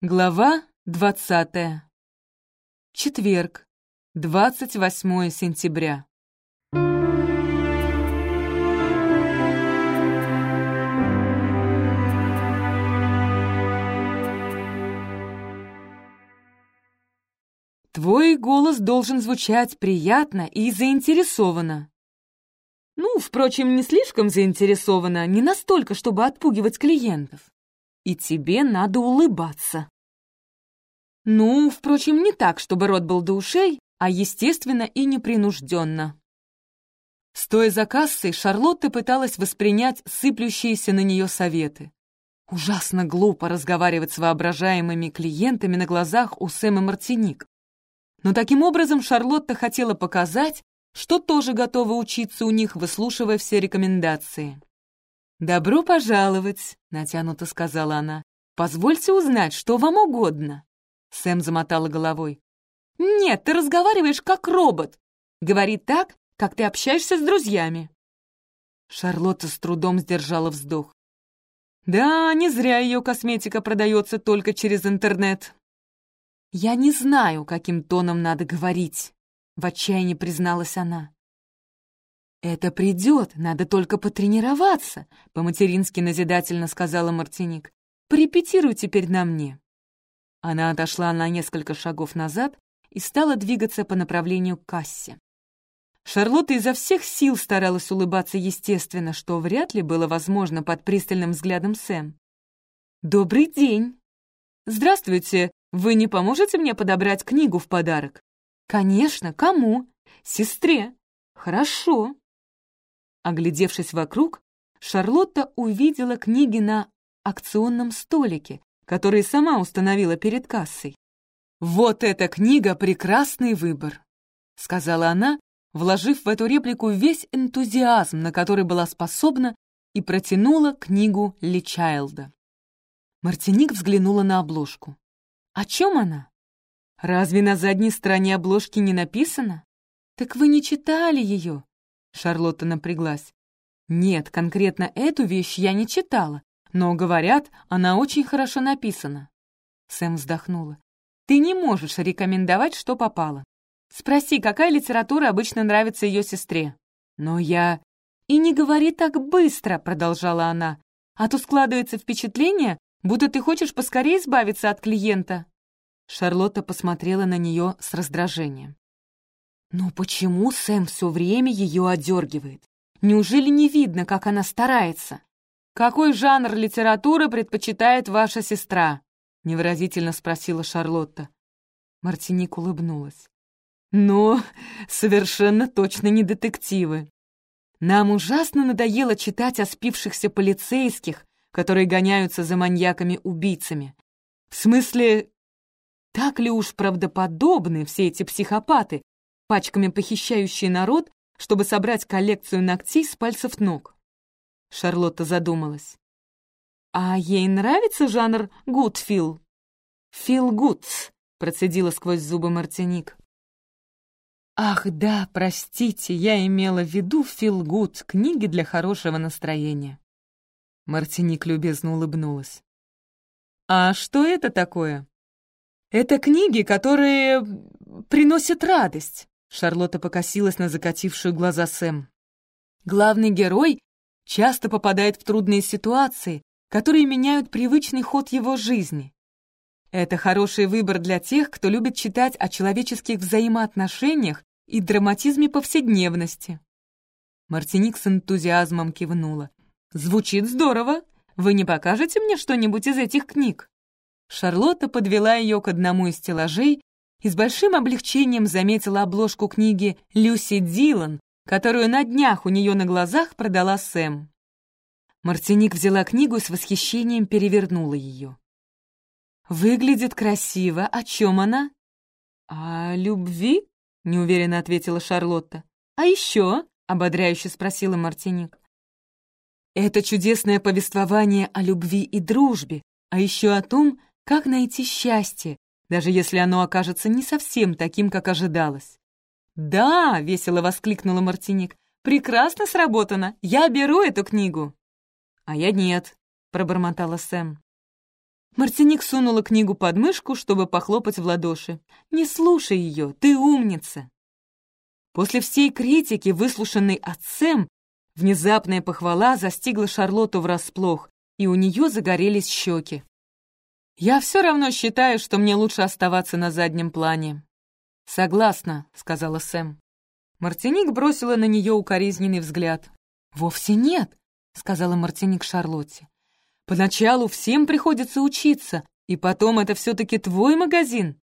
Глава двадцатая. Четверг, 28 сентября. Твой голос должен звучать приятно и заинтересованно. Ну, впрочем, не слишком заинтересованно, не настолько, чтобы отпугивать клиентов и тебе надо улыбаться. Ну, впрочем, не так, чтобы рот был до ушей, а естественно и непринужденно. Стоя за кассой, Шарлотта пыталась воспринять сыплющиеся на нее советы. Ужасно глупо разговаривать с воображаемыми клиентами на глазах у Сэма Мартиник. Но таким образом Шарлотта хотела показать, что тоже готова учиться у них, выслушивая все рекомендации. «Добро пожаловать», — натянуто сказала она. «Позвольте узнать, что вам угодно». Сэм замотала головой. «Нет, ты разговариваешь как робот. Говори так, как ты общаешься с друзьями». Шарлотта с трудом сдержала вздох. «Да, не зря ее косметика продается только через интернет». «Я не знаю, каким тоном надо говорить», — в отчаянии призналась она. «Это придет, надо только потренироваться», — по-матерински назидательно сказала Мартиник. «Порепетируй теперь на мне». Она отошла на несколько шагов назад и стала двигаться по направлению к кассе. Шарлотта изо всех сил старалась улыбаться естественно, что вряд ли было возможно под пристальным взглядом Сэм. «Добрый день!» «Здравствуйте! Вы не поможете мне подобрать книгу в подарок?» «Конечно! Кому?» «Сестре!» «Хорошо!» Оглядевшись вокруг, Шарлотта увидела книги на акционном столике, которые сама установила перед кассой. «Вот эта книга — прекрасный выбор», — сказала она, вложив в эту реплику весь энтузиазм, на который была способна, и протянула книгу Ли Чайлда. Мартиник взглянула на обложку. «О чем она? Разве на задней стороне обложки не написано? Так вы не читали ее?» Шарлотта напряглась. «Нет, конкретно эту вещь я не читала, но, говорят, она очень хорошо написана». Сэм вздохнула. «Ты не можешь рекомендовать, что попало. Спроси, какая литература обычно нравится ее сестре». «Но я...» «И не говори так быстро», — продолжала она, «а то складывается впечатление, будто ты хочешь поскорее избавиться от клиента». Шарлотта посмотрела на нее с раздражением. Но почему Сэм все время ее одергивает? Неужели не видно, как она старается? «Какой жанр литературы предпочитает ваша сестра?» — невыразительно спросила Шарлотта. Мартиник улыбнулась. «Но совершенно точно не детективы. Нам ужасно надоело читать о спившихся полицейских, которые гоняются за маньяками-убийцами. В смысле, так ли уж правдоподобны все эти психопаты, пачками похищающие народ, чтобы собрать коллекцию ногтей с пальцев ног. Шарлотта задумалась. «А ей нравится жанр гудфил?» «Фил гудс», — процедила сквозь зубы Мартиник. «Ах, да, простите, я имела в виду Фил Гуд, книги для хорошего настроения». Мартиник любезно улыбнулась. «А что это такое?» «Это книги, которые приносят радость. Шарлотта покосилась на закатившую глаза Сэм. Главный герой часто попадает в трудные ситуации, которые меняют привычный ход его жизни. Это хороший выбор для тех, кто любит читать о человеческих взаимоотношениях и драматизме повседневности. Мартиник с энтузиазмом кивнула. «Звучит здорово! Вы не покажете мне что-нибудь из этих книг?» Шарлотта подвела ее к одному из стеллажей и с большим облегчением заметила обложку книги «Люси Дилан», которую на днях у нее на глазах продала Сэм. Мартиник взяла книгу и с восхищением перевернула ее. «Выглядит красиво. О чем она?» «О любви?» — неуверенно ответила Шарлотта. «А еще?» — ободряюще спросила Мартиник. «Это чудесное повествование о любви и дружбе, а еще о том, как найти счастье, даже если оно окажется не совсем таким, как ожидалось. «Да!» — весело воскликнула Мартиник. «Прекрасно сработано! Я беру эту книгу!» «А я нет», — пробормотала Сэм. Мартиник сунула книгу под мышку, чтобы похлопать в ладоши. «Не слушай ее, ты умница!» После всей критики, выслушанной отцем, внезапная похвала застигла Шарлотту врасплох, и у нее загорелись щеки. «Я все равно считаю, что мне лучше оставаться на заднем плане». «Согласна», — сказала Сэм. Мартиник бросила на нее укоризненный взгляд. «Вовсе нет», — сказала Мартиник Шарлотте. Поначалу всем приходится учиться, и потом это все-таки твой магазин.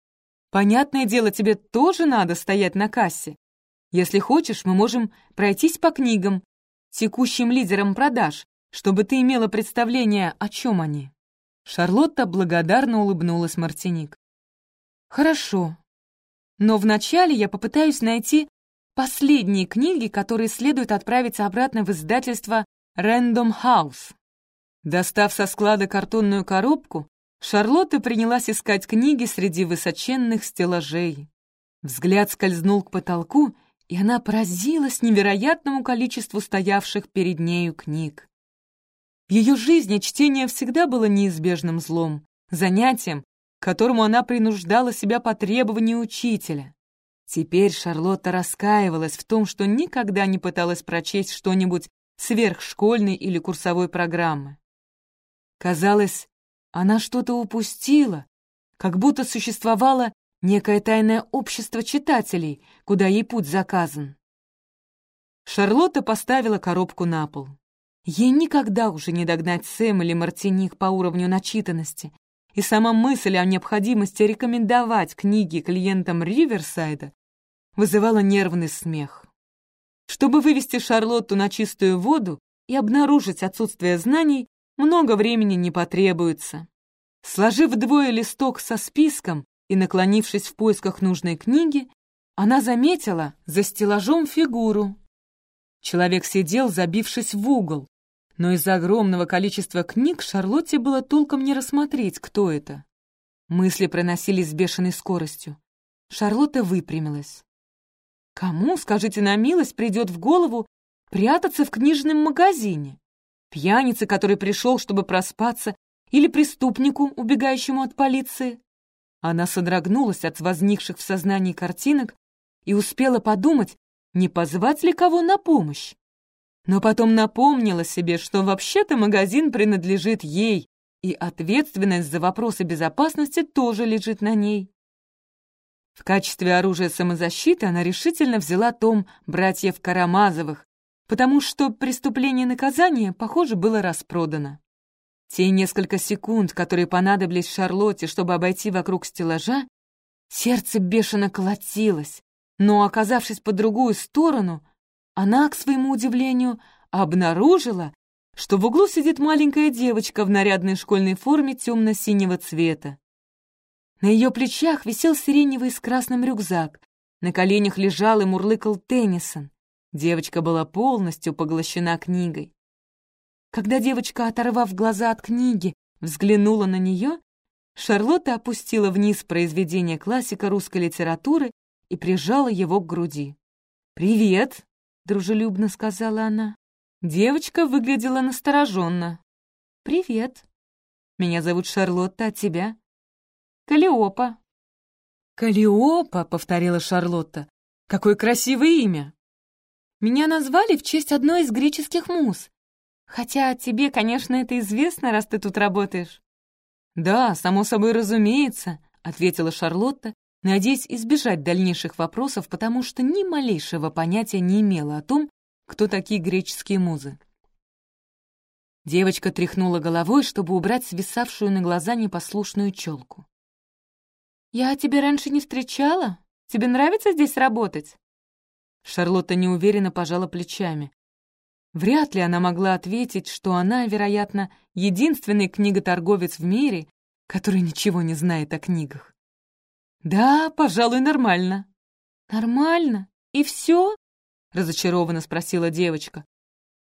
Понятное дело, тебе тоже надо стоять на кассе. Если хочешь, мы можем пройтись по книгам, текущим лидерам продаж, чтобы ты имела представление, о чем они». Шарлотта благодарно улыбнулась Мартиник. «Хорошо. Но вначале я попытаюсь найти последние книги, которые следует отправить обратно в издательство Random House. Достав со склада картонную коробку, Шарлотта принялась искать книги среди высоченных стеллажей. Взгляд скользнул к потолку, и она поразилась невероятному количеству стоявших перед нею книг. Ее жизни чтение всегда было неизбежным злом, занятием, к которому она принуждала себя по требованию учителя. Теперь Шарлотта раскаивалась в том, что никогда не пыталась прочесть что-нибудь сверхшкольной или курсовой программы. Казалось, она что-то упустила, как будто существовало некое тайное общество читателей, куда ей путь заказан. Шарлотта поставила коробку на пол. Ей никогда уже не догнать Сэм или Мартиник по уровню начитанности, и сама мысль о необходимости рекомендовать книги клиентам Риверсайда вызывала нервный смех. Чтобы вывести Шарлотту на чистую воду и обнаружить отсутствие знаний, много времени не потребуется. Сложив вдвое листок со списком и наклонившись в поисках нужной книги, она заметила за стеллажом фигуру. Человек сидел, забившись в угол, но из-за огромного количества книг Шарлотте было толком не рассмотреть, кто это. Мысли проносились с бешеной скоростью. Шарлотта выпрямилась. Кому, скажите на милость, придет в голову прятаться в книжном магазине? Пьянице, который пришел, чтобы проспаться, или преступнику, убегающему от полиции? Она содрогнулась от возникших в сознании картинок и успела подумать, не позвать ли кого на помощь. Но потом напомнила себе, что вообще-то магазин принадлежит ей, и ответственность за вопросы безопасности тоже лежит на ней. В качестве оружия самозащиты она решительно взяла том братьев Карамазовых, потому что преступление наказания, похоже, было распродано. Те несколько секунд, которые понадобились Шарлотте, чтобы обойти вокруг стеллажа, сердце бешено колотилось, но, оказавшись по другую сторону, она, к своему удивлению, обнаружила, что в углу сидит маленькая девочка в нарядной школьной форме темно-синего цвета. На ее плечах висел сиреневый с красным рюкзак, на коленях лежал и мурлыкал Теннисон. Девочка была полностью поглощена книгой. Когда девочка, оторвав глаза от книги, взглянула на нее, Шарлотта опустила вниз произведение классика русской литературы и прижала его к груди. «Привет!» — дружелюбно сказала она. Девочка выглядела настороженно. «Привет. Меня зовут Шарлотта, а тебя?» «Калиопа». «Калиопа», — повторила Шарлотта. «Какое красивое имя!» Меня назвали в честь одной из греческих муз. Хотя тебе, конечно, это известно, раз ты тут работаешь». «Да, само собой разумеется», — ответила Шарлотта, надеясь избежать дальнейших вопросов, потому что ни малейшего понятия не имела о том, кто такие греческие музы. Девочка тряхнула головой, чтобы убрать свисавшую на глаза непослушную челку. «Я тебя раньше не встречала? Тебе нравится здесь работать?» Шарлотта неуверенно пожала плечами. Вряд ли она могла ответить, что она, вероятно, единственный книготорговец в мире, который ничего не знает о книгах. «Да, пожалуй, нормально». «Нормально? И все?» — разочарованно спросила девочка.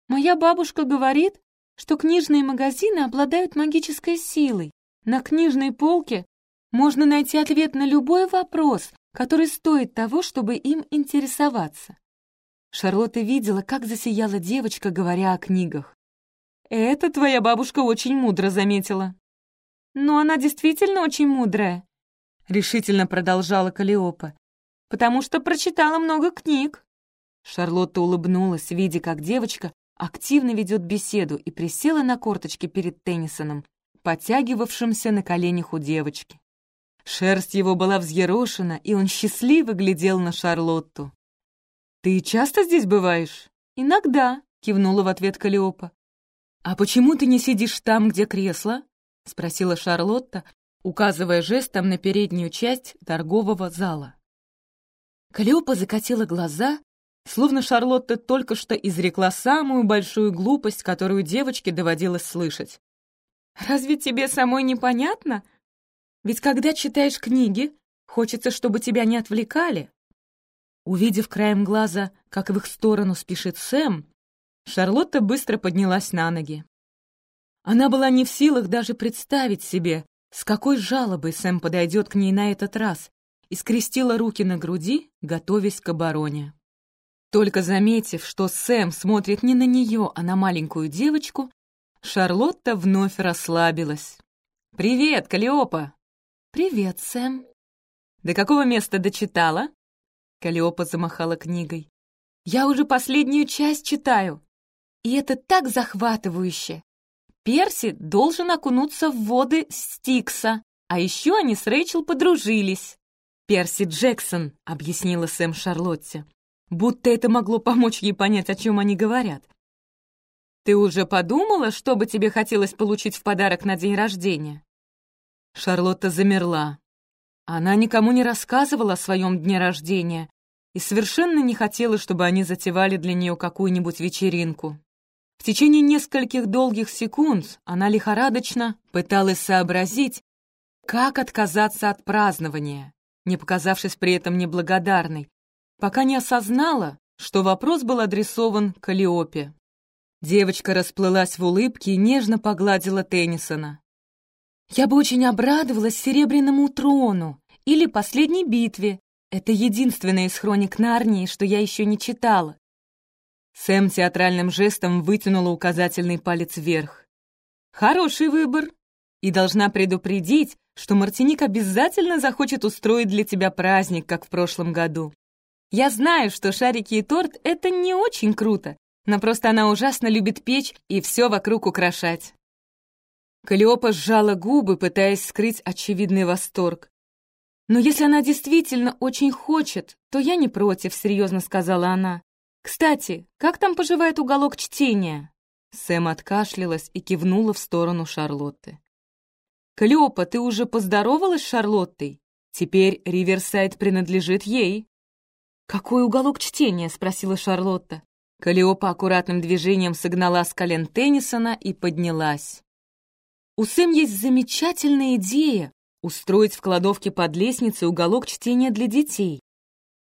«Моя бабушка говорит, что книжные магазины обладают магической силой. На книжной полке можно найти ответ на любой вопрос, который стоит того, чтобы им интересоваться. Шарлотта видела, как засияла девочка, говоря о книгах. «Это твоя бабушка очень мудро заметила». но она действительно очень мудрая», — решительно продолжала Калиопа, «потому что прочитала много книг». Шарлотта улыбнулась, видя, как девочка активно ведет беседу и присела на корточки перед Теннисоном, подтягивавшимся на коленях у девочки. Шерсть его была взъерошена, и он счастливо глядел на Шарлотту. «Ты часто здесь бываешь?» «Иногда», — кивнула в ответ Калиопа. «А почему ты не сидишь там, где кресло?» — спросила Шарлотта, указывая жестом на переднюю часть торгового зала. Калиопа закатила глаза, словно Шарлотта только что изрекла самую большую глупость, которую девочке доводилось слышать. «Разве тебе самой непонятно? Ведь когда читаешь книги, хочется, чтобы тебя не отвлекали». Увидев краем глаза, как в их сторону спешит Сэм, Шарлотта быстро поднялась на ноги. Она была не в силах даже представить себе, с какой жалобой Сэм подойдет к ней на этот раз, и скрестила руки на груди, готовясь к обороне. Только заметив, что Сэм смотрит не на нее, а на маленькую девочку, Шарлотта вновь расслабилась. «Привет, Калиопа!» «Привет, Сэм!» «До какого места дочитала?» Калиопа замахала книгой. «Я уже последнюю часть читаю, и это так захватывающе! Перси должен окунуться в воды Стикса, а еще они с Рэйчел подружились». «Перси Джексон», — объяснила Сэм Шарлотте будто это могло помочь ей понять, о чем они говорят. «Ты уже подумала, что бы тебе хотелось получить в подарок на день рождения?» Шарлотта замерла. Она никому не рассказывала о своем дне рождения и совершенно не хотела, чтобы они затевали для нее какую-нибудь вечеринку. В течение нескольких долгих секунд она лихорадочно пыталась сообразить, как отказаться от празднования, не показавшись при этом неблагодарной, пока не осознала, что вопрос был адресован Калиопе. Девочка расплылась в улыбке и нежно погладила Теннисона. «Я бы очень обрадовалась Серебряному трону или Последней битве. Это единственное из хроник Нарнии, что я еще не читала». Сэм театральным жестом вытянула указательный палец вверх. «Хороший выбор. И должна предупредить, что Мартиник обязательно захочет устроить для тебя праздник, как в прошлом году. Я знаю, что шарики и торт — это не очень круто, но просто она ужасно любит печь и все вокруг украшать. Калиопа сжала губы, пытаясь скрыть очевидный восторг. «Но если она действительно очень хочет, то я не против», — серьезно сказала она. «Кстати, как там поживает уголок чтения?» Сэм откашлялась и кивнула в сторону Шарлотты. «Калиопа, ты уже поздоровалась с Шарлоттой? Теперь Риверсайд принадлежит ей». «Какой уголок чтения?» — спросила Шарлотта. Калиопа аккуратным движением согнала с колен Теннисона и поднялась. «У Сэм есть замечательная идея устроить в кладовке под лестницей уголок чтения для детей.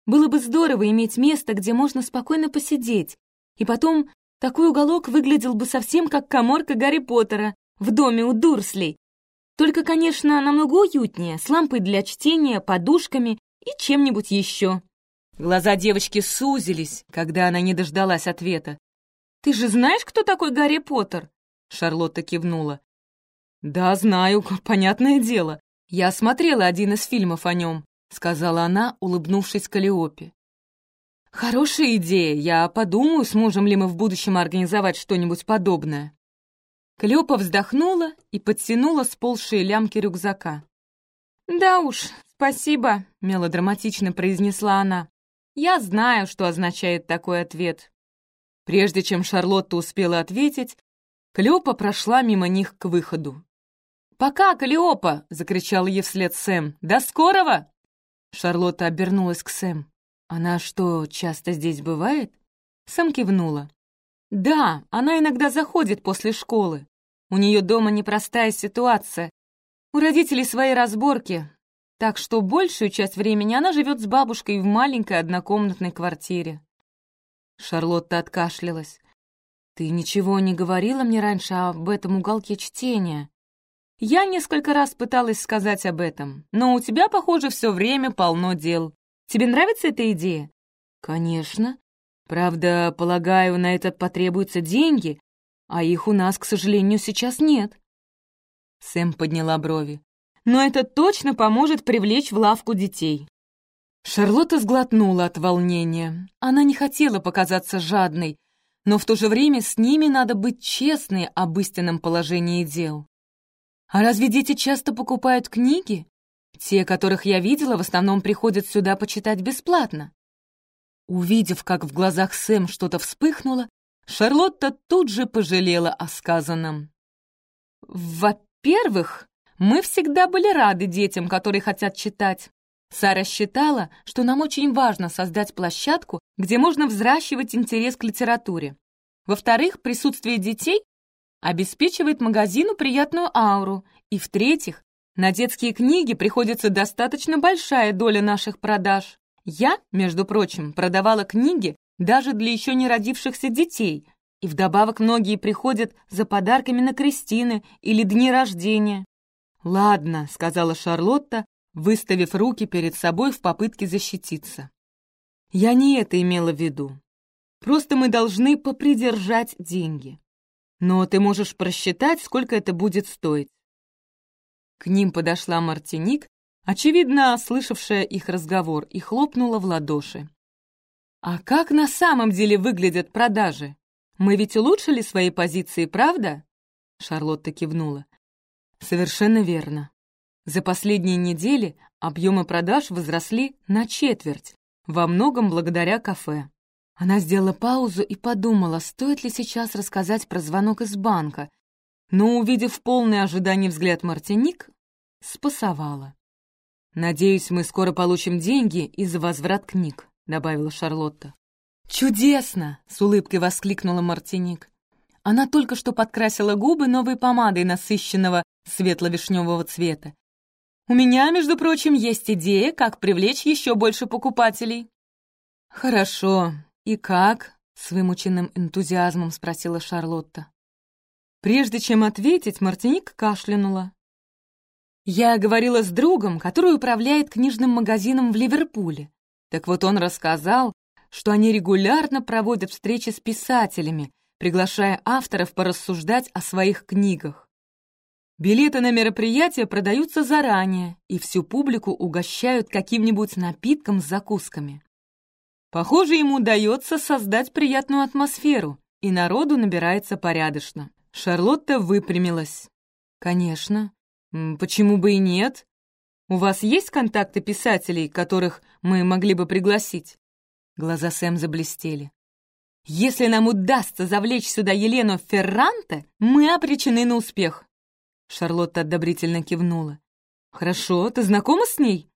Было бы здорово иметь место, где можно спокойно посидеть, и потом такой уголок выглядел бы совсем как коморка Гарри Поттера в доме у Дурслей. Только, конечно, намного уютнее, с лампой для чтения, подушками и чем-нибудь еще. Глаза девочки сузились, когда она не дождалась ответа. «Ты же знаешь, кто такой Гарри Поттер?» Шарлотта кивнула. «Да, знаю, понятное дело. Я смотрела один из фильмов о нем», — сказала она, улыбнувшись Калиопе. «Хорошая идея. Я подумаю, сможем ли мы в будущем организовать что-нибудь подобное». Калиопа вздохнула и подтянула сползшие лямки рюкзака. «Да уж, спасибо», — мелодраматично произнесла она. Я знаю, что означает такой ответ. Прежде чем Шарлотта успела ответить, Клеопа прошла мимо них к выходу. «Пока, Калиопа!» — закричал ей вслед Сэм. «До скорого!» Шарлотта обернулась к Сэм. «Она что, часто здесь бывает?» Сэм кивнула. «Да, она иногда заходит после школы. У нее дома непростая ситуация. У родителей свои разборки, так что большую часть времени она живет с бабушкой в маленькой однокомнатной квартире. Шарлотта откашлялась. «Ты ничего не говорила мне раньше об этом уголке чтения?» «Я несколько раз пыталась сказать об этом, но у тебя, похоже, все время полно дел. Тебе нравится эта идея?» «Конечно. Правда, полагаю, на это потребуются деньги, а их у нас, к сожалению, сейчас нет». Сэм подняла брови. «Но это точно поможет привлечь в лавку детей». Шарлотта сглотнула от волнения. Она не хотела показаться жадной, но в то же время с ними надо быть честной об истинном положении дел. «А разве дети часто покупают книги? Те, которых я видела, в основном приходят сюда почитать бесплатно». Увидев, как в глазах Сэм что-то вспыхнуло, Шарлотта тут же пожалела о сказанном. «Во-первых, мы всегда были рады детям, которые хотят читать. Сара считала, что нам очень важно создать площадку, где можно взращивать интерес к литературе. Во-вторых, присутствие детей обеспечивает магазину приятную ауру. И в-третьих, на детские книги приходится достаточно большая доля наших продаж. Я, между прочим, продавала книги даже для еще не родившихся детей, и вдобавок многие приходят за подарками на крестины или дни рождения. «Ладно», — сказала Шарлотта, выставив руки перед собой в попытке защититься. «Я не это имела в виду. Просто мы должны попридержать деньги. Но ты можешь просчитать, сколько это будет стоить». К ним подошла Мартиник, очевидно, слышавшая их разговор, и хлопнула в ладоши. «А как на самом деле выглядят продажи? Мы ведь улучшили свои позиции, правда?» Шарлотта кивнула. «Совершенно верно. За последние недели объемы продаж возросли на четверть, во многом благодаря кафе». Она сделала паузу и подумала, стоит ли сейчас рассказать про звонок из банка, но, увидев полный ожидание взгляд Мартиник, спасовала. «Надеюсь, мы скоро получим деньги и за возврат книг», — добавила Шарлотта. «Чудесно!» — с улыбкой воскликнула Мартиник. Она только что подкрасила губы новой помадой насыщенного светло-вишневого цвета. «У меня, между прочим, есть идея, как привлечь еще больше покупателей». «Хорошо. И как?» — с вымученным энтузиазмом спросила Шарлотта. Прежде чем ответить, Мартиник кашлянула. «Я говорила с другом, который управляет книжным магазином в Ливерпуле. Так вот он рассказал, что они регулярно проводят встречи с писателями, приглашая авторов порассуждать о своих книгах. Билеты на мероприятия продаются заранее, и всю публику угощают каким-нибудь напитком с закусками. Похоже, ему удается создать приятную атмосферу, и народу набирается порядочно. Шарлотта выпрямилась. «Конечно. Почему бы и нет? У вас есть контакты писателей, которых мы могли бы пригласить?» Глаза Сэм заблестели. «Если нам удастся завлечь сюда Елену Ферранте, мы обречены на успех!» Шарлотта одобрительно кивнула. «Хорошо, ты знакома с ней?»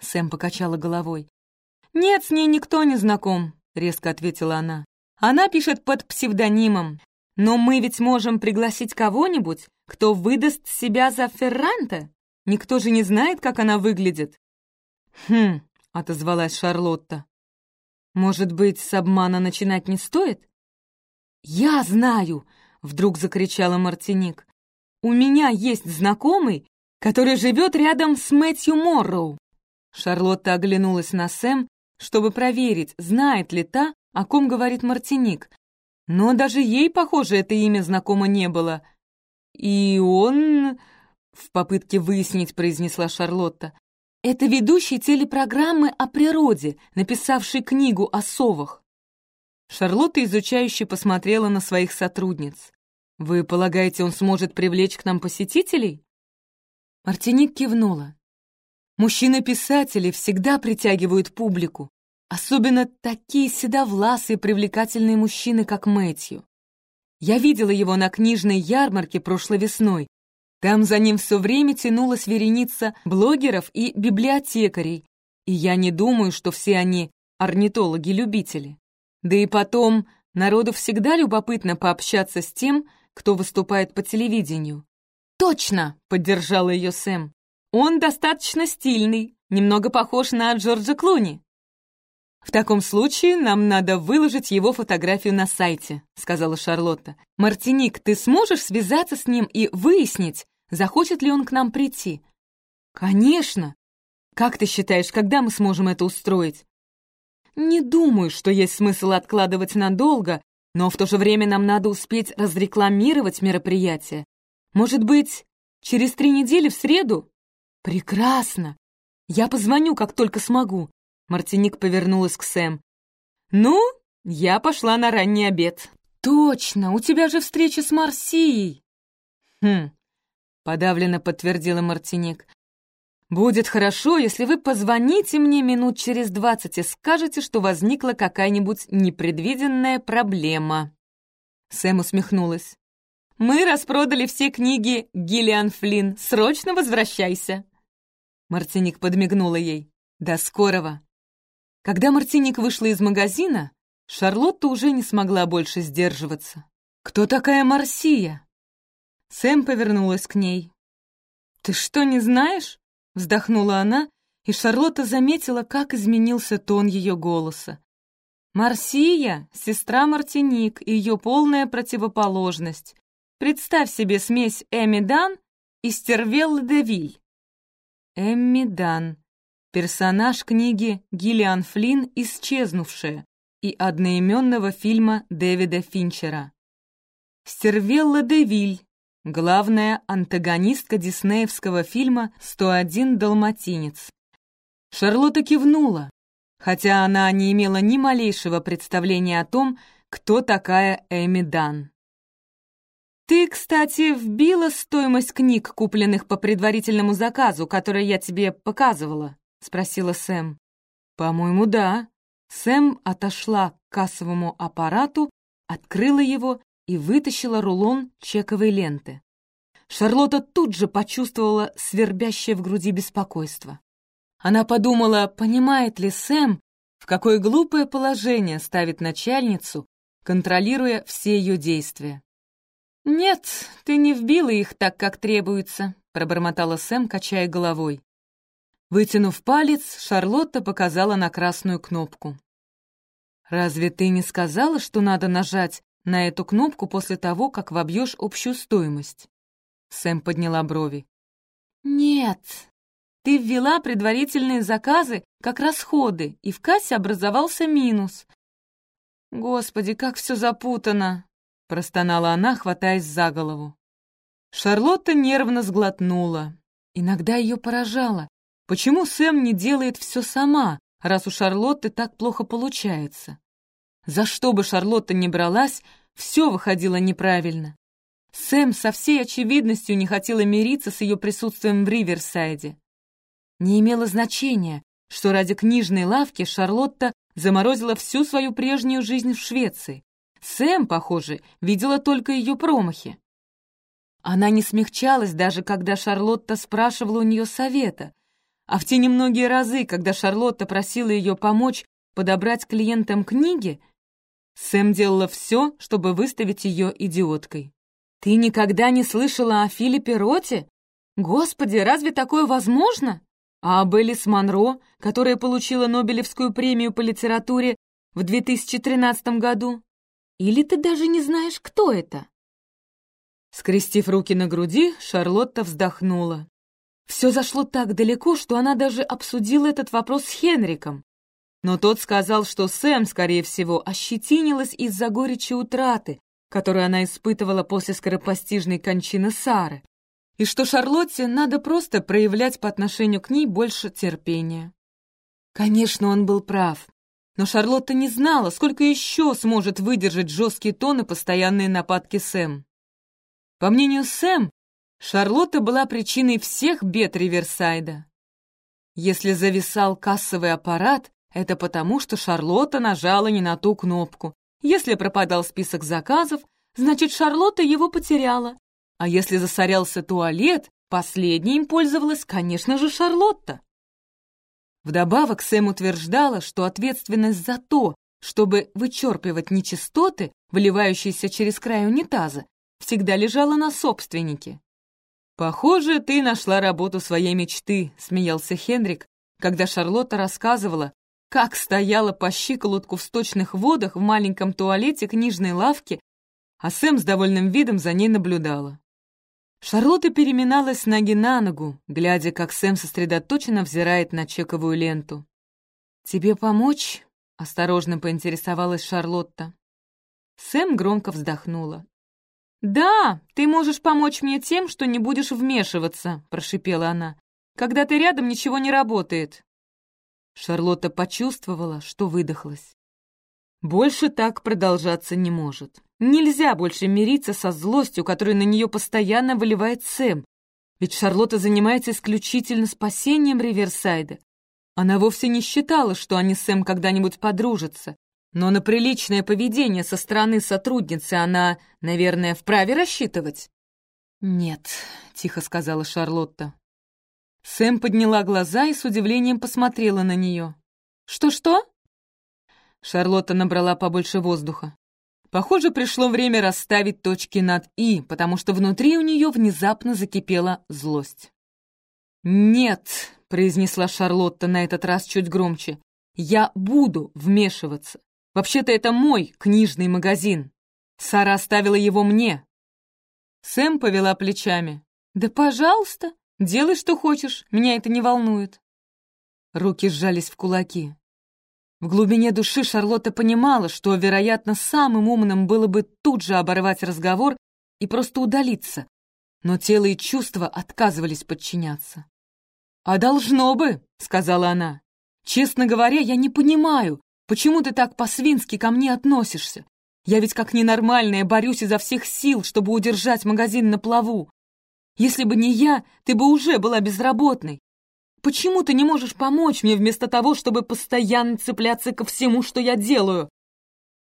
Сэм покачала головой. «Нет, с ней никто не знаком», — резко ответила она. «Она пишет под псевдонимом. Но мы ведь можем пригласить кого-нибудь, кто выдаст себя за Ферранте. Никто же не знает, как она выглядит». «Хм», — отозвалась Шарлотта. Может быть, с обмана начинать не стоит? «Я знаю!» — вдруг закричала Мартиник. «У меня есть знакомый, который живет рядом с Мэтью Морроу». Шарлотта оглянулась на Сэм, чтобы проверить, знает ли та, о ком говорит Мартиник. Но даже ей, похоже, это имя знакомо не было. «И он...» — в попытке выяснить произнесла Шарлотта. Это ведущий телепрограммы о природе, написавший книгу о совах. Шарлотта изучающе посмотрела на своих сотрудниц. «Вы полагаете, он сможет привлечь к нам посетителей?» Мартиник кивнула. «Мужчины-писатели всегда притягивают публику, особенно такие седовласые привлекательные мужчины, как Мэтью. Я видела его на книжной ярмарке прошлой весной, там за ним все время тянулась вереница блогеров и библиотекарей, и я не думаю, что все они орнитологи-любители. Да и потом, народу всегда любопытно пообщаться с тем, кто выступает по телевидению. «Точно!» — поддержала ее Сэм. «Он достаточно стильный, немного похож на Джорджа Клуни». «В таком случае нам надо выложить его фотографию на сайте», — сказала Шарлотта. «Мартиник, ты сможешь связаться с ним и выяснить, захочет ли он к нам прийти. «Конечно! Как ты считаешь, когда мы сможем это устроить?» «Не думаю, что есть смысл откладывать надолго, но в то же время нам надо успеть разрекламировать мероприятие. Может быть, Через три недели в среду? Прекрасно! Я позвоню, как только смогу. Мартиник повернулась к Сэм. Ну, я пошла на ранний обед. Точно, у тебя же встреча с Марсией. Хм, подавленно подтвердила Мартиник. «Будет хорошо, если вы позвоните мне минут через двадцать и скажете, что возникла какая-нибудь непредвиденная проблема». Сэм усмехнулась. «Мы распродали все книги Гиллиан Флинн. Срочно возвращайся!» Мартиник подмигнула ей. «До скорого!» Когда Мартиник вышла из магазина, Шарлотта уже не смогла больше сдерживаться. «Кто такая Марсия?» Сэм повернулась к ней. «Ты что, не знаешь?» — вздохнула она, и Шарлотта заметила, как изменился тон ее голоса. «Марсия — сестра Мартиник ее полная противоположность. Представь себе смесь Эми Дан и Стервеллы де Виль». Эмми Дан — персонаж книги Гиллиан Флинн «Исчезнувшая» и одноименного фильма Дэвида Финчера. Стервелла де Виль главная антагонистка диснеевского фильма «101 далматинец». Шарлотта кивнула, хотя она не имела ни малейшего представления о том, кто такая Эми Дан. «Ты, кстати, вбила стоимость книг, купленных по предварительному заказу, который я тебе показывала?» — спросила Сэм. «По-моему, да». Сэм отошла к кассовому аппарату, открыла его и вытащила рулон чековой ленты. Шарлотта тут же почувствовала свербящее в груди беспокойство. Она подумала, понимает ли Сэм, в какое глупое положение ставит начальницу, контролируя все ее действия. «Нет, ты не вбила их так, как требуется», — пробормотала Сэм, качая головой. Вытянув палец, Шарлотта показала на красную кнопку. «Разве ты не сказала, что надо нажать на эту кнопку после того, как вобьешь общую стоимость. Сэм подняла брови. «Нет, ты ввела предварительные заказы как расходы, и в кассе образовался минус». «Господи, как все запутано!» — простонала она, хватаясь за голову. Шарлотта нервно сглотнула. Иногда ее поражало. Почему Сэм не делает все сама, раз у Шарлотты так плохо получается? За что бы Шарлотта ни бралась, все выходило неправильно. Сэм со всей очевидностью не хотела мириться с ее присутствием в Риверсайде. Не имело значения, что ради книжной лавки Шарлотта заморозила всю свою прежнюю жизнь в Швеции. Сэм, похоже, видела только ее промахи. Она не смягчалась даже, когда Шарлотта спрашивала у нее совета, а в те немногие разы, когда Шарлотта просила ее помочь подобрать клиентам книги, Сэм делала все, чтобы выставить ее идиоткой. «Ты никогда не слышала о Филиппе Роте? Господи, разве такое возможно? А об Элис Монро, которая получила Нобелевскую премию по литературе в 2013 году? Или ты даже не знаешь, кто это?» Скрестив руки на груди, Шарлотта вздохнула. Все зашло так далеко, что она даже обсудила этот вопрос с Хенриком. Но тот сказал, что Сэм, скорее всего, ощетинилась из-за горечи утраты, которую она испытывала после скоропостижной кончины Сары, и что Шарлотте надо просто проявлять по отношению к ней больше терпения. Конечно, он был прав, но Шарлотта не знала, сколько еще сможет выдержать жесткий тон и постоянные нападки Сэм. По мнению Сэм, Шарлотта была причиной всех бед Риверсайда. Если зависал кассовый аппарат, это потому, что Шарлотта нажала не на ту кнопку. Если пропадал список заказов, значит, Шарлотта его потеряла. А если засорялся туалет, последней им пользовалась, конечно же, Шарлотта. Вдобавок Сэм утверждала, что ответственность за то, чтобы вычерпывать нечистоты, выливающиеся через край унитаза, всегда лежала на собственнике. «Похоже, ты нашла работу своей мечты», — смеялся Хенрик, когда Шарлотта рассказывала, как стояла по щиколотку в сточных водах в маленьком туалете книжной лавки, а Сэм с довольным видом за ней наблюдала. Шарлотта переминалась с ноги на ногу, глядя, как Сэм сосредоточенно взирает на чековую ленту. «Тебе помочь?» — осторожно поинтересовалась Шарлотта. Сэм громко вздохнула. «Да, ты можешь помочь мне тем, что не будешь вмешиваться», — прошипела она. «Когда ты рядом, ничего не работает». Шарлотта почувствовала, что выдохлась. Больше так продолжаться не может. Нельзя больше мириться со злостью, которую на нее постоянно выливает Сэм. Ведь Шарлотта занимается исключительно спасением Риверсайда. Она вовсе не считала, что они с Сэм когда-нибудь подружатся. Но на приличное поведение со стороны сотрудницы она, наверное, вправе рассчитывать. «Нет», — тихо сказала Шарлотта. Сэм подняла глаза и с удивлением посмотрела на нее. «Что-что?» Шарлотта набрала побольше воздуха. Похоже, пришло время расставить точки над «и», потому что внутри у нее внезапно закипела злость. «Нет», — произнесла Шарлотта на этот раз чуть громче, — «я буду вмешиваться. Вообще-то это мой книжный магазин. Сара оставила его мне». Сэм повела плечами. «Да пожалуйста, делай, что хочешь, меня это не волнует». Руки сжались в кулаки. В глубине души Шарлотта понимала, что, вероятно, самым умным было бы тут же оборвать разговор и просто удалиться, но тело и чувства отказывались подчиняться. «А должно бы», — сказала она. «Честно говоря, я не понимаю, почему ты так по-свински ко мне относишься. Я ведь как ненормальная борюсь изо всех сил, чтобы удержать магазин на плаву. Если бы не я, ты бы уже была безработной. Почему ты не можешь помочь мне вместо того, чтобы постоянно цепляться ко всему, что я делаю?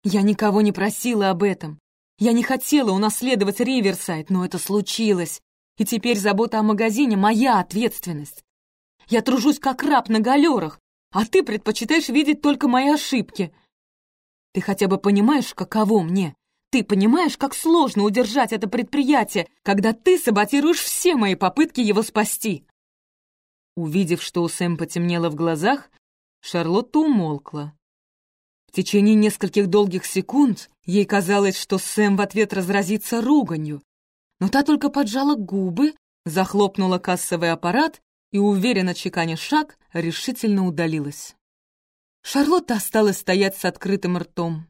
Я никого не просила об этом. Я не хотела унаследовать Риверсайд, но это случилось. И теперь забота о магазине — моя ответственность. Я тружусь как раб на галерах, а ты предпочитаешь видеть только мои ошибки. Ты хотя бы понимаешь, каково мне? Ты понимаешь, как сложно удержать это предприятие, когда ты саботируешь все мои попытки его спасти?» Увидев, что у Сэм потемнело в глазах, Шарлотта умолкла. В течение нескольких долгих секунд ей казалось, что Сэм в ответ разразится руганью, но та только поджала губы, захлопнула кассовый аппарат и, уверенно чеканя шаг, решительно удалилась. Шарлотта осталась стоять с открытым ртом.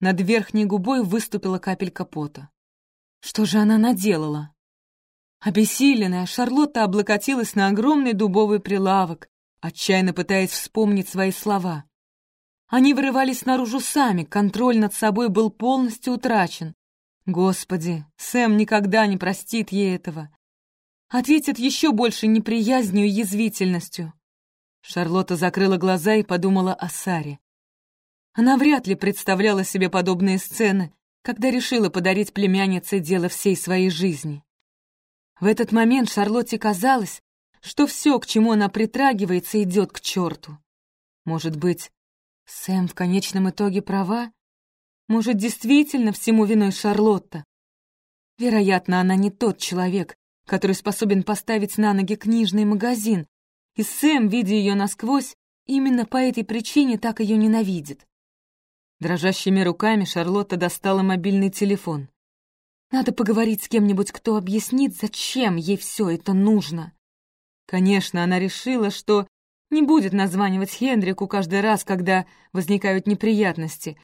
Над верхней губой выступила капелька пота. Что же она наделала? Обессиленная, Шарлотта облокотилась на огромный дубовый прилавок, отчаянно пытаясь вспомнить свои слова. Они вырывались наружу сами, контроль над собой был полностью утрачен. Господи, Сэм никогда не простит ей этого. Ответит еще больше неприязнью и язвительностью. Шарлотта закрыла глаза и подумала о Саре. Она вряд ли представляла себе подобные сцены, когда решила подарить племяннице дело всей своей жизни. В этот момент Шарлотте казалось, что все, к чему она притрагивается, идет к черту. Может быть, Сэм в конечном итоге права? Может, действительно всему виной Шарлотта? Вероятно, она не тот человек, который способен поставить на ноги книжный магазин, и Сэм, видя ее насквозь, именно по этой причине так ее ненавидит. Дрожащими руками Шарлотта достала мобильный телефон. Надо поговорить с кем-нибудь, кто объяснит, зачем ей все это нужно. Конечно, она решила, что не будет названивать Хендрику каждый раз, когда возникают неприятности,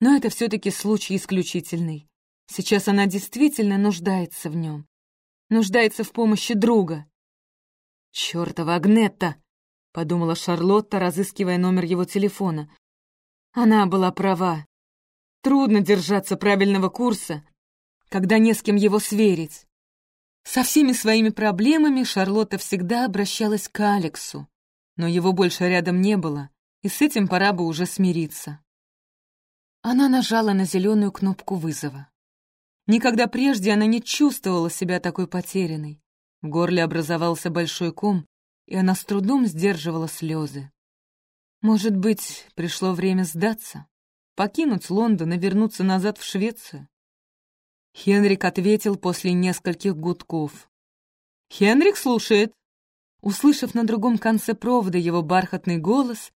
но это все-таки случай исключительный. Сейчас она действительно нуждается в нем. Нуждается в помощи друга. «Чёртова Агнетта!» — подумала Шарлотта, разыскивая номер его телефона. Она была права. Трудно держаться правильного курса, когда не с кем его сверить. Со всеми своими проблемами Шарлотта всегда обращалась к Алексу, но его больше рядом не было, и с этим пора бы уже смириться. Она нажала на зеленую кнопку вызова. Никогда прежде она не чувствовала себя такой потерянной. В горле образовался большой ком, и она с трудом сдерживала слезы. Может быть, пришло время сдаться, покинуть Лондон и вернуться назад в Швецию? Хенрик ответил после нескольких гудков. «Хенрик слушает». Услышав на другом конце провода его бархатный голос,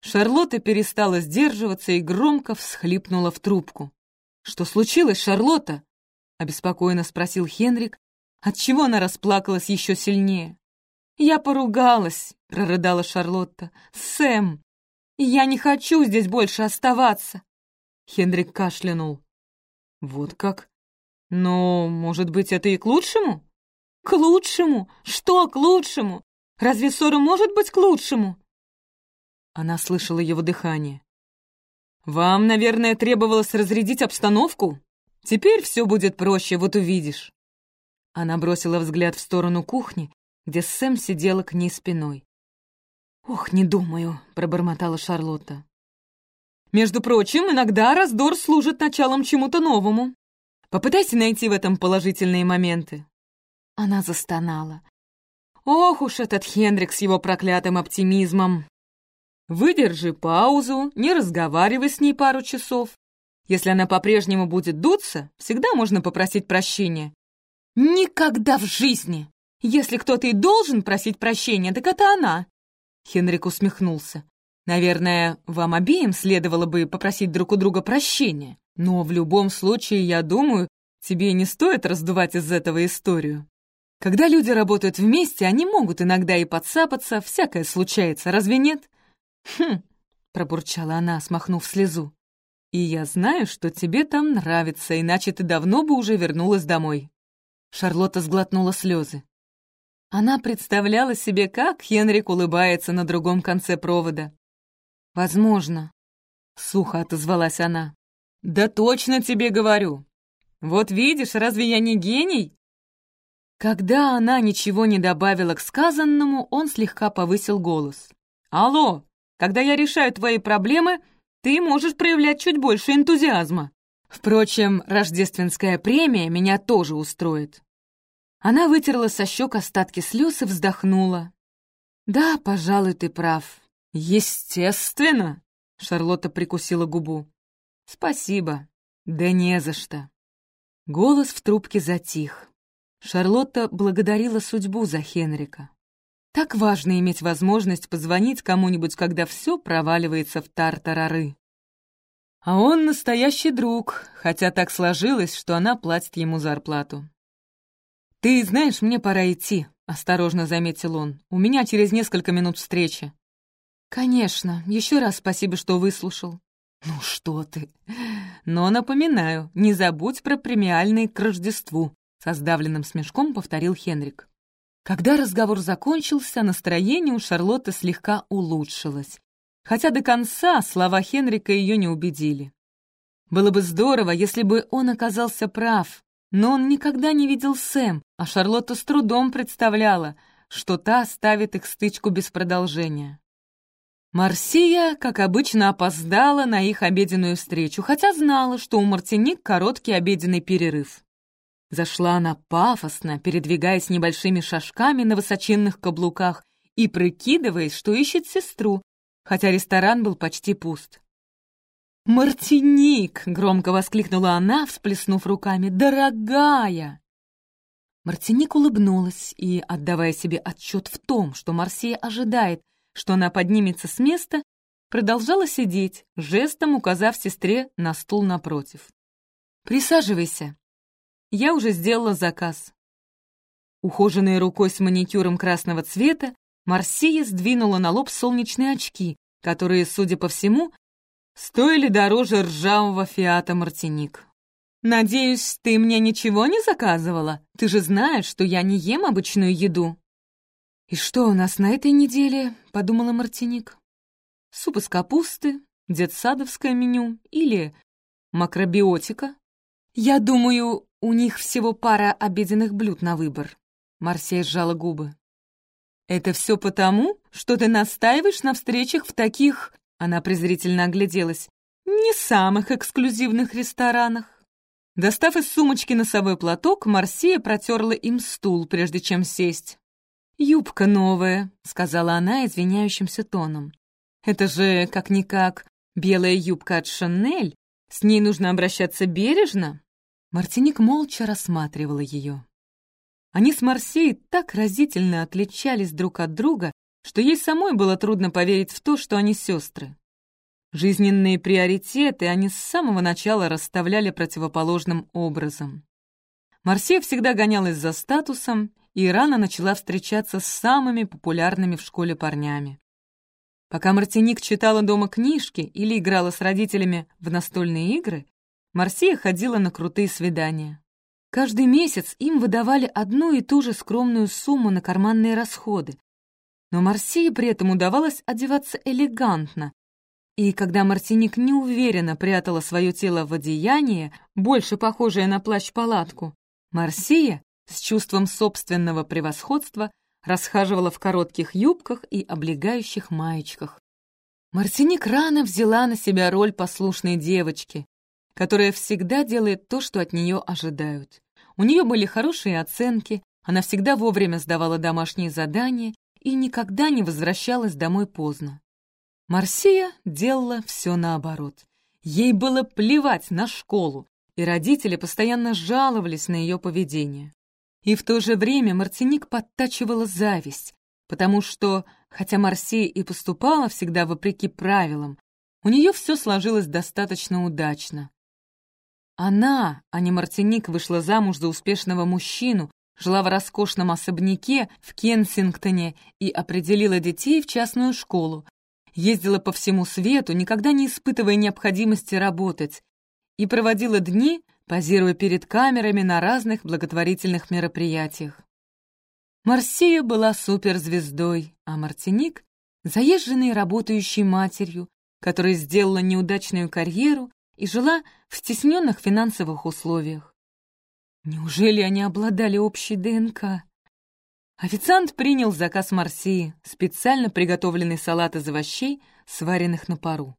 Шарлотта перестала сдерживаться и громко всхлипнула в трубку. «Что случилось, Шарлотта?» — обеспокоенно спросил Хенрик, отчего она расплакалась еще сильнее. «Я поругалась», — прорыдала Шарлотта. «Сэм, я не хочу здесь больше оставаться». Хенрик кашлянул. «Вот как? Но, может быть, это и к лучшему? К лучшему? Что к лучшему? Разве ссора может быть к лучшему? Она слышала его дыхание. «Вам, наверное, требовалось разрядить обстановку? Теперь все будет проще, вот увидишь». Она бросила взгляд в сторону кухни, где Сэм сидела к ней спиной. «Ох, не думаю», — пробормотала Шарлотта. «Между прочим, иногда раздор служит началом чему-то новому. Попытайся найти в этом положительные моменты». Она застонала. «Ох уж этот Хендрик с его проклятым оптимизмом! Выдержи паузу, не разговаривай с ней пару часов. Если она по-прежнему будет дуться, всегда можно попросить прощения. Никогда в жизни! Если кто-то и должен просить прощения, так это она!» Хенрик усмехнулся. «Наверное, вам обеим следовало бы попросить друг у друга прощения, но в любом случае, я думаю, тебе не стоит раздувать из этого историю. Когда люди работают вместе, они могут иногда и подцапаться, всякое случается, разве нет?» «Хм!» — пробурчала она, смахнув слезу. «И я знаю, что тебе там нравится, иначе ты давно бы уже вернулась домой». Шарлотта сглотнула слезы. Она представляла себе, как Хенрик улыбается на другом конце провода. «Возможно», — сухо отозвалась она. «Да точно тебе говорю. Вот видишь, разве я не гений?» Когда она ничего не добавила к сказанному, он слегка повысил голос. «Алло, когда я решаю твои проблемы, ты можешь проявлять чуть больше энтузиазма. Впрочем, рождественская премия меня тоже устроит». Она вытерла со щек остатки слез и вздохнула. «Да, пожалуй, ты прав». «Естественно!» — Шарлотта прикусила губу. «Спасибо. Да не за что». Голос в трубке затих. Шарлотта благодарила судьбу за Хенрика. Так важно иметь возможность позвонить кому-нибудь, когда все проваливается в тартарары. А он настоящий друг, хотя так сложилось, что она платит ему зарплату. «Ты знаешь, мне пора идти», — осторожно заметил он. «У меня через несколько минут встреча». «Конечно. Еще раз спасибо, что выслушал». «Ну что ты!» «Но напоминаю, не забудь про премиальные к Рождеству», — со сдавленным смешком повторил Хенрик. Когда разговор закончился, настроение у Шарлотты слегка улучшилось. Хотя до конца слова Хенрика ее не убедили. Было бы здорово, если бы он оказался прав, но он никогда не видел Сэм, а Шарлотта с трудом представляла, что та ставит их стычку без продолжения. Марсия, как обычно, опоздала на их обеденную встречу, хотя знала, что у Мартиник короткий обеденный перерыв. Зашла она пафосно, передвигаясь небольшими шажками на высоченных каблуках и прикидываясь, что ищет сестру, хотя ресторан был почти пуст. «Мартиник!» — громко воскликнула она, всплеснув руками. «Дорогая!» Мартиник улыбнулась и, отдавая себе отчет в том, что Марсия ожидает, что она поднимется с места, продолжала сидеть, жестом указав сестре на стул напротив. «Присаживайся», я уже сделала заказ. Ухоженной рукой с маникюром красного цвета Марсия сдвинула на лоб солнечные очки, которые, судя по всему, стоили дороже ржавого фиата «Мартиник». «Надеюсь, ты мне ничего не заказывала? Ты же знаешь, что я не ем обычную еду». «И что у нас на этой неделе?» — подумала Мартиник. «Суп из капусты, детсадовское меню или макробиотика?» «Я думаю, у них всего пара обеденных блюд на выбор. Марсия сжала губы. «Это все потому, что ты настаиваешь на встречах в таких...» Она презрительно огляделась. «Не самых эксклюзивных ресторанах». Достав из сумочки носовой платок, Марсия протерла им стул, прежде чем сесть. «Юбка новая», — сказала она извиняющимся тоном. «Это же, как-никак, белая юбка от Шанель. С ней нужно обращаться бережно, Мартиник молча рассматривала ее. Они с Марсеей так разительно отличались друг от друга, что ей самой было трудно поверить в то, что они сестры. Жизненные приоритеты они с самого начала расставляли противоположным образом. Марсея всегда гонялась за статусом и рано начала встречаться с самыми популярными в школе парнями. Пока Мартиник читала дома книжки или играла с родителями в настольные игры, Марсия ходила на крутые свидания. Каждый месяц им выдавали одну и ту же скромную сумму на карманные расходы. Но Марсии при этом удавалось одеваться элегантно. И когда Мартиник неуверенно прятала свое тело в одеяние, больше похожее на плащ-палатку, Марсия с чувством собственного превосходства расхаживала в коротких юбках и облегающих маечках. Мартиник рано взяла на себя роль послушной девочки, которая всегда делает то, что от нее ожидают. У нее были хорошие оценки, она всегда вовремя сдавала домашние задания и никогда не возвращалась домой поздно. Марсия делала все наоборот. Ей было плевать на школу, и родители постоянно жаловались на ее поведение. И в то же время Мартиник подтачивала зависть, потому что, хотя Марсия и поступала всегда вопреки правилам, у нее все сложилось достаточно удачно. Она, а не Мартиник, вышла замуж за успешного мужчину, жила в роскошном особняке в Кенсингтоне и определила детей в частную школу. Ездила по всему свету, никогда не испытывая необходимости работать, и проводила дни, позируя перед камерами на разных благотворительных мероприятиях. Марсия была суперзвездой, а Мартиник — заезженной работающей матерью, которая сделала неудачную карьеру и жила в стесненных финансовых условиях. Неужели они обладали общей ДНК? Официант принял заказ Марсии, специально приготовленный салат из овощей, сваренных на пару.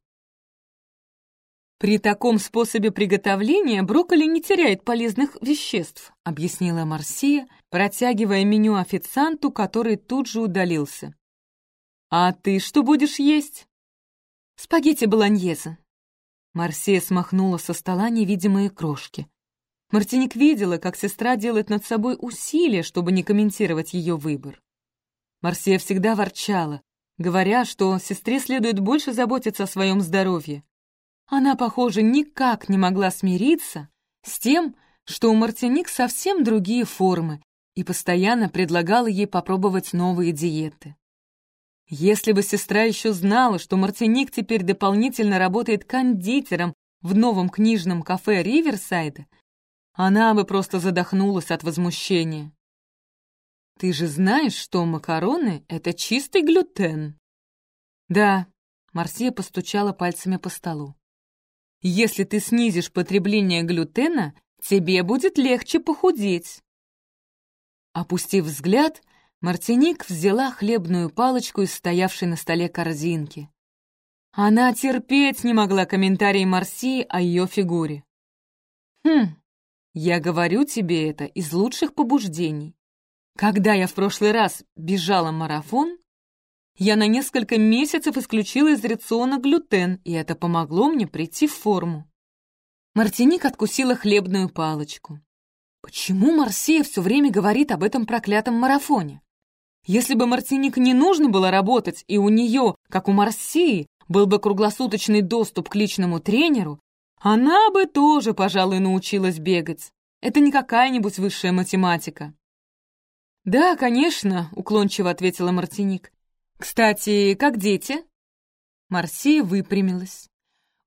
«При таком способе приготовления брокколи не теряет полезных веществ», объяснила Марсия, протягивая меню официанту, который тут же удалился. «А ты что будешь есть?» «Спагетти болоньезе», Марсия смахнула со стола невидимые крошки. Мартиник видела, как сестра делает над собой усилия, чтобы не комментировать ее выбор. Марсия всегда ворчала, говоря, что сестре следует больше заботиться о своем здоровье. Она, похоже, никак не могла смириться с тем, что у Мартиник совсем другие формы, и постоянно предлагала ей попробовать новые диеты. Если бы сестра еще знала, что Мартиник теперь дополнительно работает кондитером в новом книжном кафе Риверсайда, она бы просто задохнулась от возмущения. «Ты же знаешь, что макароны — это чистый глютен?» «Да», — Марсия постучала пальцами по столу. «Если ты снизишь потребление глютена, тебе будет легче похудеть». Опустив взгляд, Мартиник взяла хлебную палочку из стоявшей на столе корзинки. Она терпеть не могла комментарий Марсии о ее фигуре. «Хм, я говорю тебе это из лучших побуждений. Когда я в прошлый раз бежала марафон, я на несколько месяцев исключила из рациона глютен, и это помогло мне прийти в форму». Мартиник откусила хлебную палочку. Почему Марсия все время говорит об этом проклятом марафоне? Если бы Мартиник не нужно было работать, и у нее, как у Марсии, был бы круглосуточный доступ к личному тренеру, она бы тоже, пожалуй, научилась бегать. Это не какая-нибудь высшая математика. «Да, конечно», — уклончиво ответила Мартиник. «Кстати, как дети?» Марсия выпрямилась.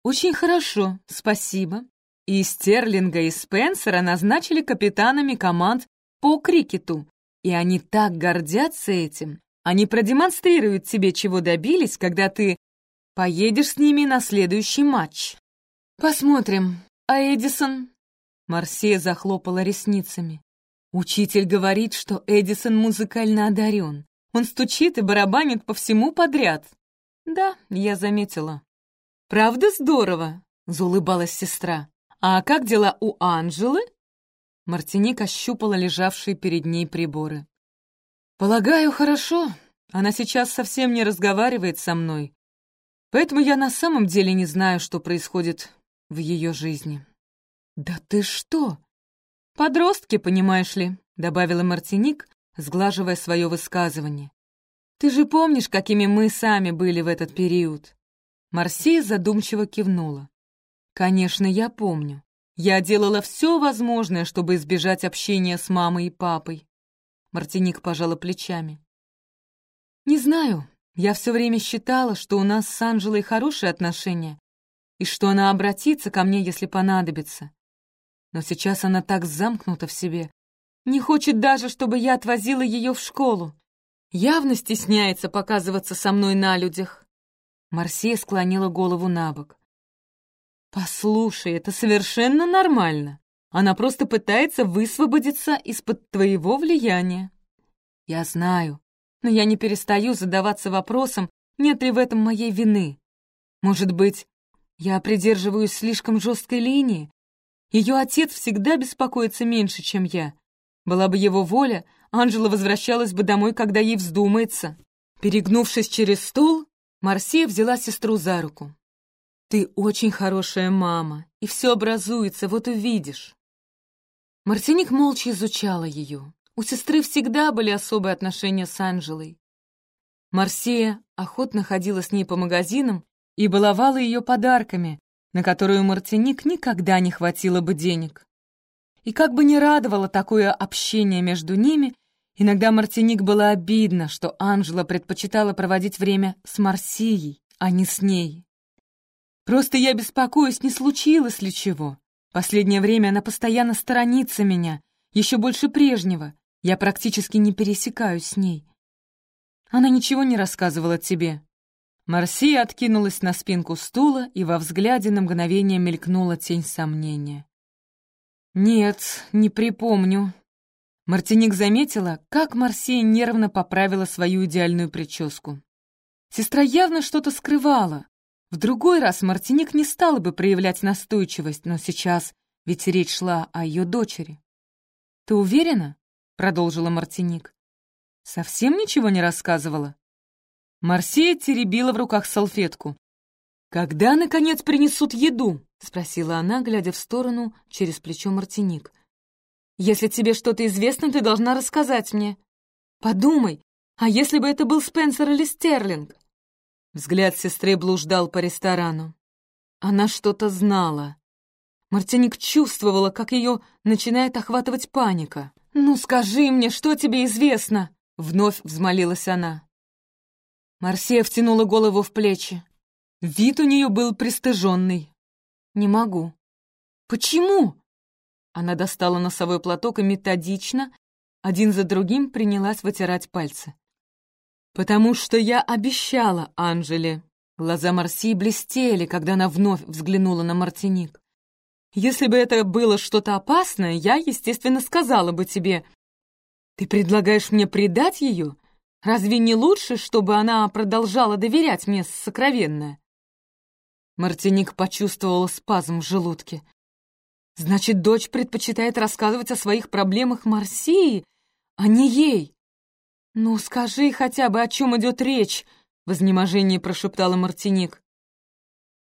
«Очень хорошо, спасибо. И Стерлинга и Спенсера назначили капитанами команд по крикету, и они так гордятся этим. Они продемонстрируют тебе, чего добились, когда ты поедешь с ними на следующий матч. Посмотрим. А Эдисон? Марсия захлопала ресницами. Учитель говорит, что Эдисон музыкально одарен. Он стучит и барабанит по всему подряд. Да, я заметила. Правда здорово? Заулыбалась сестра. А как дела у Анжелы? Мартиник ощупала лежавшие перед ней приборы. «Полагаю, хорошо. Она сейчас совсем не разговаривает со мной. Поэтому я на самом деле не знаю, что происходит в ее жизни». «Да ты что?» «Подростки, понимаешь ли», — добавила Мартиник, сглаживая свое высказывание. «Ты же помнишь, какими мы сами были в этот период?» Марсия задумчиво кивнула. «Конечно, я помню. Я делала все возможное, чтобы избежать общения с мамой и папой. Мартиник пожала плечами. Не знаю, я все время считала, что у нас с Анжелой хорошие отношения и что она обратится ко мне, если понадобится. Но сейчас она так замкнута в себе. Не хочет даже, чтобы я отвозила ее в школу. Явно стесняется показываться со мной на людях. Марсия склонила голову на бок. «Послушай, это совершенно нормально. Она просто пытается высвободиться из-под твоего влияния». «Я знаю, но я не перестаю задаваться вопросом, нет ли в этом моей вины. Может быть, я придерживаюсь слишком жесткой линии? Ее отец всегда беспокоится меньше, чем я. Была бы его воля, Анжела возвращалась бы домой, когда ей вздумается. Перегнувшись через стол, Марсия взяла сестру за руку. «Ты очень хорошая мама, и все образуется, вот увидишь». Мартиник молча изучала ее. У сестры всегда были особые отношения с Анжелой. Марсия охотно ходила с ней по магазинам и баловала ее подарками, на которые Мартиник никогда не хватило бы денег. И как бы не радовало такое общение между ними, иногда Мартиник было обидно, что Анжела предпочитала проводить время с Марсией, а не с ней. «Просто я беспокоюсь, не случилось ли чего. Последнее время она постоянно сторонится меня, еще больше прежнего. Я практически не пересекаюсь с ней. Она ничего не рассказывала тебе?» Марсия откинулась на спинку стула, и во взгляде на мгновение мелькнула тень сомнения. «Нет, не припомню». Мартиник заметила, как Марсия нервно поправила свою идеальную прическу. Сестра явно что-то скрывала. В другой раз Мартиник не стала бы проявлять настойчивость, но сейчас ведь речь шла о ее дочери. «Ты уверена?» — продолжила Мартиник. «Совсем ничего не рассказывала?» Марсия теребила в руках салфетку. «Когда, наконец, принесут еду?» — спросила она, глядя в сторону через плечо Мартиник. «Если тебе что-то известно, ты должна рассказать мне. Подумай, а если бы это был Спенсер или Стерлинг?» Взгляд сестры блуждал по ресторану. Она что-то знала. Мартиник чувствовала, как ее начинает охватывать паника. «Ну скажи мне, что тебе известно?» — вновь взмолилась она. Марсия втянула голову в плечи. Вид у нее был пристыженный. «Не могу». «Почему?» Она достала носовой платок и методично, один за другим, принялась вытирать пальцы. «Потому что я обещала Анжеле». Глаза Марсии блестели, когда она вновь взглянула на Мартиник. Если бы это было что-то опасное, я, естественно, сказала бы тебе. Ты предлагаешь мне предать ее? Разве не лучше, чтобы она продолжала доверять мне сокровенное?» Мартиник почувствовала спазм в желудке. «Значит, дочь предпочитает рассказывать о своих проблемах Марсии, а не ей?» «Ну, скажи хотя бы, о чем идет речь», — в изнеможении прошептала Мартиник.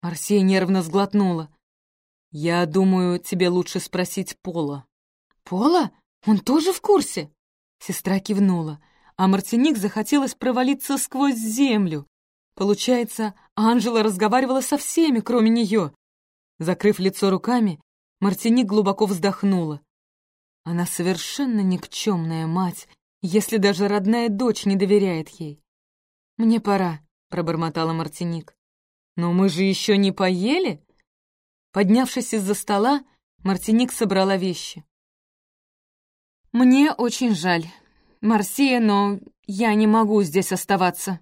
Марсия нервно сглотнула. «Я думаю, тебе лучше спросить Пола». «Пола? Он тоже в курсе?» Сестра кивнула, а Мартиник захотелось провалиться сквозь землю. Получается, Анжела разговаривала со всеми, кроме нее. Закрыв лицо руками, Мартиник глубоко вздохнула. Она совершенно никчемная мать, если даже родная дочь не доверяет ей. «Мне пора», — пробормотала Мартиник. «Но мы же еще не поели?» Поднявшись из-за стола, Мартиник собрала вещи. «Мне очень жаль, Марсия, но я не могу здесь оставаться.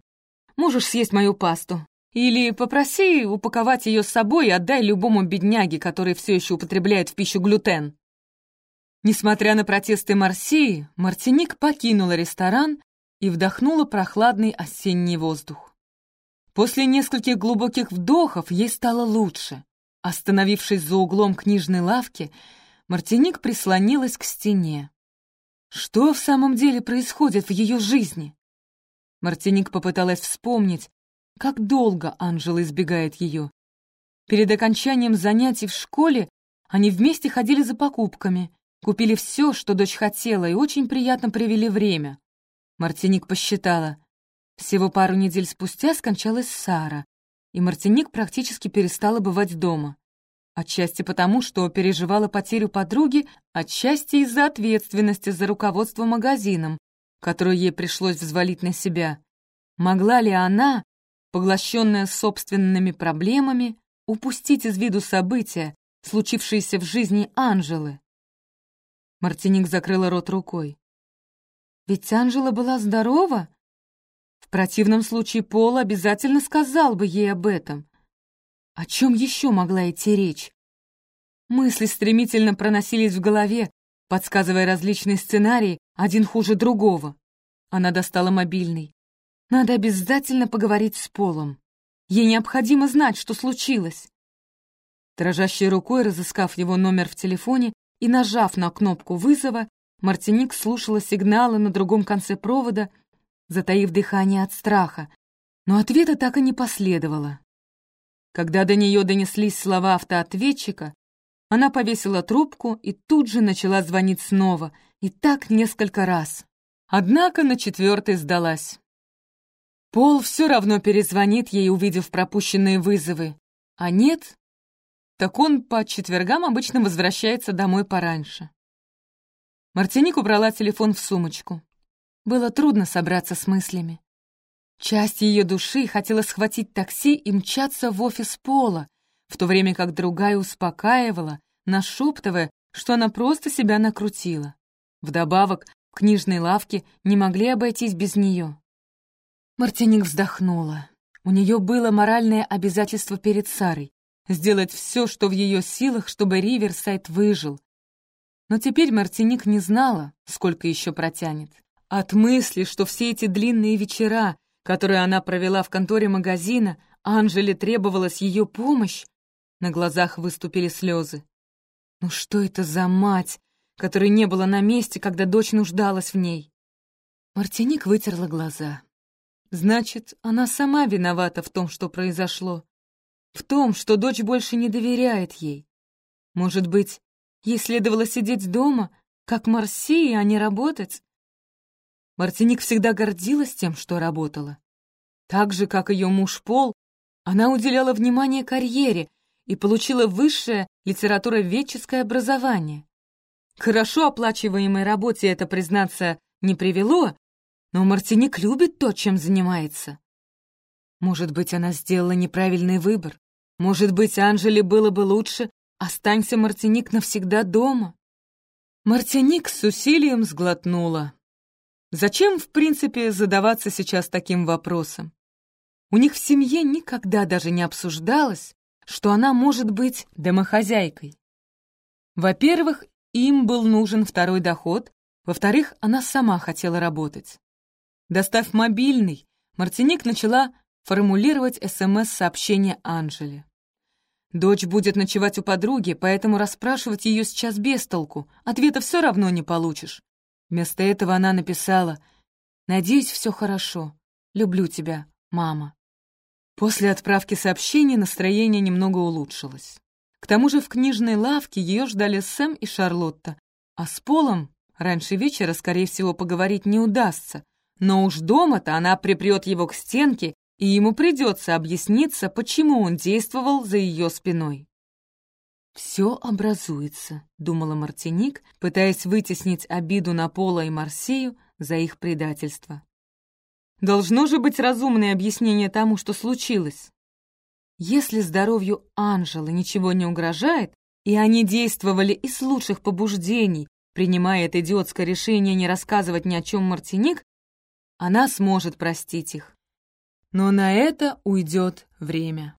Можешь съесть мою пасту. Или попроси упаковать ее с собой и отдай любому бедняге, который все еще употребляет в пищу глютен». Несмотря на протесты Марсии, Мартиник покинула ресторан и вдохнула прохладный осенний воздух. После нескольких глубоких вдохов ей стало лучше. Остановившись за углом книжной лавки, Мартиник прислонилась к стене. Что в самом деле происходит в ее жизни? Мартиник попыталась вспомнить, как долго Анжела избегает ее. Перед окончанием занятий в школе они вместе ходили за покупками, купили все, что дочь хотела, и очень приятно провели время. Мартиник посчитала. Всего пару недель спустя скончалась Сара, и Мартиник практически перестала бывать дома. Отчасти потому, что переживала потерю подруги, отчасти из-за ответственности за руководство магазином, которую ей пришлось взвалить на себя. Могла ли она, поглощенная собственными проблемами, упустить из виду события, случившееся в жизни Анжелы. Мартиник закрыла рот рукой. Ведь Анжела была здорова. В противном случае Пол обязательно сказал бы ей об этом. О чем еще могла идти речь? Мысли стремительно проносились в голове, подсказывая различные сценарии, один хуже другого. Она достала мобильный. Надо обязательно поговорить с Полом. Ей необходимо знать, что случилось. Дрожащей рукой, разыскав его номер в телефоне и нажав на кнопку вызова, Мартиник слушала сигналы на другом конце провода, затаив дыхание от страха, но ответа так и не последовало. Когда до нее донеслись слова автоответчика, она повесила трубку и тут же начала звонить снова, и так несколько раз. Однако на четвертой сдалась. Пол все равно перезвонит ей, увидев пропущенные вызовы. А нет, так он по четвергам обычно возвращается домой пораньше. Мартиник убрала телефон в сумочку. Было трудно собраться с мыслями. Часть ее души хотела схватить такси и мчаться в офис Пола, в то время как другая успокаивала, нашептывая, что она просто себя накрутила. Вдобавок, в книжной лавке не могли обойтись без нее. Мартиник вздохнула. У нее было моральное обязательство перед Сарой — сделать все, что в ее силах, чтобы Риверсайд выжил. Но теперь Мартиник не знала, сколько еще протянет. От мысли, что все эти длинные вечера, которые она провела в конторе магазина, Анжеле требовалась ее помощь, на глазах выступили слезы. Ну что это за мать, которой не было на месте, когда дочь нуждалась в ней? Мартиник вытерла глаза. Значит, она сама виновата в том, что произошло. В том, что дочь больше не доверяет ей. Может быть, ей следовало сидеть дома, как Марсии, а не работать? Мартиник всегда гордилась тем, что работала. Так же, как ее муж Пол, она уделяла внимание карьере и получила высшее литературоведческое образование. К хорошо оплачиваемой работе это, признаться, не привело, но Мартиник любит то, чем занимается. Может быть, она сделала неправильный выбор. Может быть, Анжеле было бы лучше, останься Мартиник навсегда дома. Мартиник с усилием сглотнула. Зачем, в принципе, задаваться сейчас таким вопросом? У них в семье никогда даже не обсуждалось, что она может быть домохозяйкой. Во-первых, им был нужен второй доход, во-вторых, она сама хотела работать. Достав мобильный, Мартиник начала формулировать СМС-сообщение Анжеле. Дочь будет ночевать у подруги, поэтому расспрашивать ее сейчас без толку, ответа все равно не получишь. Вместо этого она написала «Надеюсь, все хорошо. Люблю тебя, мама». После отправки сообщения настроение немного улучшилось. К тому же в книжной лавке ее ждали Сэм и Шарлотта, а с Полом раньше вечера, скорее всего, поговорить не удастся, но уж дома-то она припрет его к стенке, и ему придется объясниться, почему он действовал за ее спиной. «Все образуется», — думала Мартиник, пытаясь вытеснить обиду на Пола и Марсею за их предательство. «Должно же быть разумное объяснение тому, что случилось. Если здоровью Анжелы ничего не угрожает, и они действовали из лучших побуждений, принимая это идиотское решение не рассказывать ни о чем Мартиник, она сможет простить их. Но на это уйдет время.